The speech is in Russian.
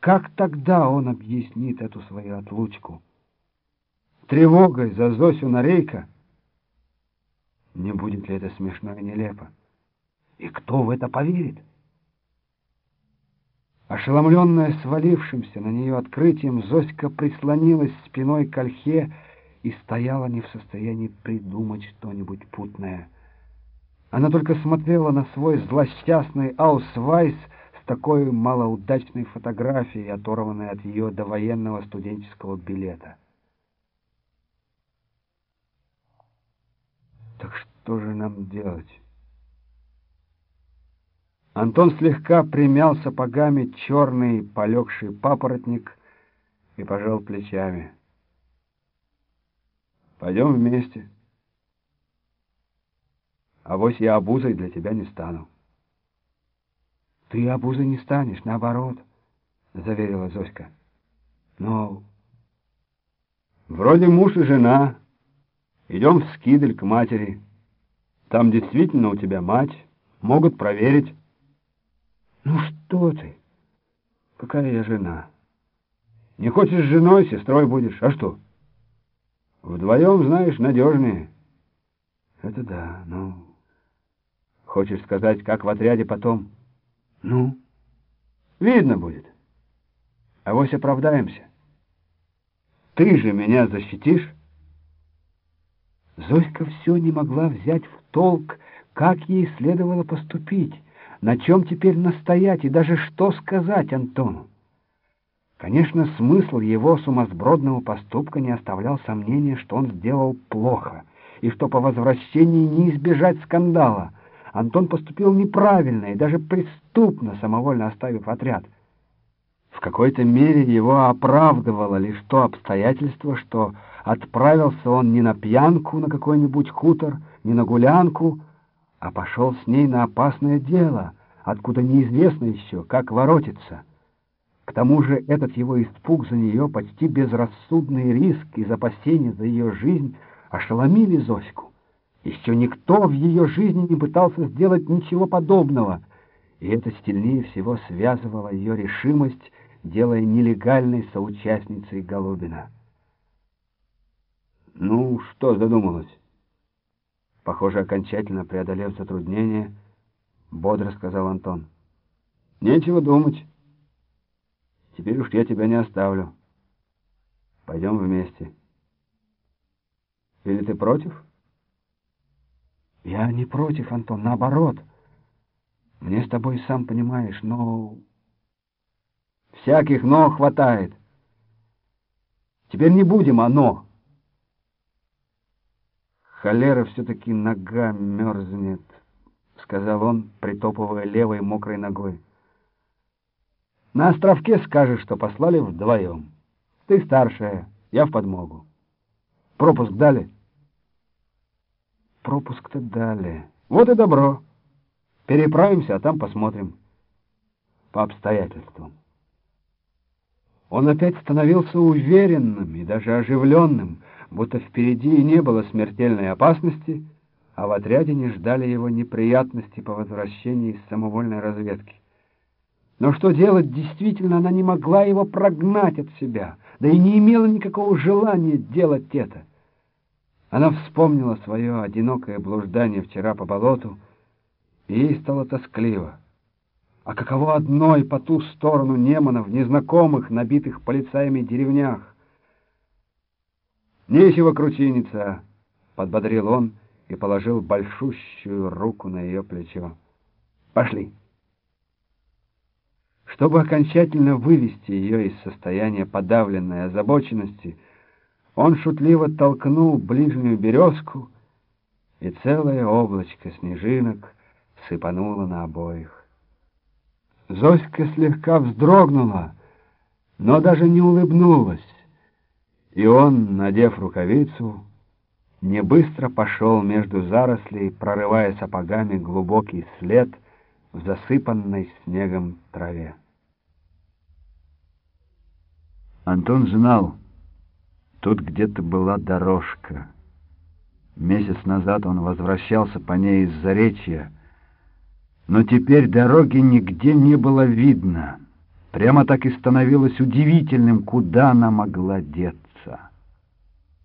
Как тогда он объяснит эту свою отлучку? Тревогой за Зосю Нарейка? Не будет ли это смешно и нелепо? И кто в это поверит? Ошеломленная свалившимся на нее открытием, Зоська прислонилась спиной к ольхе и стояла не в состоянии придумать что-нибудь путное. Она только смотрела на свой злосчастный аусвайс такой малоудачной фотографией, оторванной от ее довоенного студенческого билета. Так что же нам делать? Антон слегка примял сапогами черный полегший папоротник и пожал плечами. Пойдем вместе. А вось я обузой для тебя не стану. Ты обузой не станешь, наоборот, — заверила Зоська. Но вроде муж и жена. Идем в Скидель к матери. Там действительно у тебя мать. Могут проверить. Ну что ты? Какая я жена? Не хочешь женой, сестрой будешь. А что? Вдвоем, знаешь, надежнее. Это да, ну... Хочешь сказать, как в отряде потом? Ну? Видно будет. А вось оправдаемся. Ты же меня защитишь? Зоська все не могла взять в толк, как ей следовало поступить, на чем теперь настоять и даже что сказать Антону. Конечно, смысл его сумасбродного поступка не оставлял сомнения, что он сделал плохо, и что по возвращении не избежать скандала. Антон поступил неправильно и даже преступно, самовольно оставив отряд. В какой-то мере его оправдывало лишь то обстоятельство, что отправился он не на пьянку на какой-нибудь хутор, не на гулянку, а пошел с ней на опасное дело, откуда неизвестно еще, как воротиться. К тому же этот его испуг за нее, почти безрассудный риск из опасения за ее жизнь ошеломили Зоську. Еще никто в ее жизни не пытался сделать ничего подобного, и это сильнее всего связывало ее решимость, делая нелегальной соучастницей Голубина. «Ну, что задумалась?» Похоже, окончательно преодолев затруднение, бодро сказал Антон. «Нечего думать». Теперь уж я тебя не оставлю. Пойдем вместе. Или ты против? Я не против, Антон, наоборот. Мне с тобой, сам понимаешь, но... Всяких «но» хватает. Теперь не будем «оно». Холера все-таки нога мерзнет, — сказал он, притопывая левой мокрой ногой. На островке скажешь, что послали вдвоем. Ты старшая, я в подмогу. Пропуск дали? Пропуск-то дали. Вот и добро. Переправимся, а там посмотрим. По обстоятельствам. Он опять становился уверенным и даже оживленным, будто впереди и не было смертельной опасности, а в отряде не ждали его неприятности по возвращении из самовольной разведки. Но что делать, действительно, она не могла его прогнать от себя, да и не имела никакого желания делать это. Она вспомнила свое одинокое блуждание вчера по болоту, и ей стало тоскливо. А каково одной по ту сторону Немана в незнакомых, набитых полицаями деревнях? «Нечего кручиниться!» — подбодрил он и положил большущую руку на ее плечо. «Пошли!» Чтобы окончательно вывести ее из состояния подавленной озабоченности, он шутливо толкнул ближнюю березку, и целое облачко снежинок сыпануло на обоих. Зоська слегка вздрогнула, но даже не улыбнулась, и он, надев рукавицу, не быстро пошел между зарослей, прорывая сапогами глубокий след в засыпанной снегом траве. Антон знал, тут где-то была дорожка. Месяц назад он возвращался по ней из Заречья, но теперь дороги нигде не было видно. Прямо так и становилось удивительным, куда она могла деться.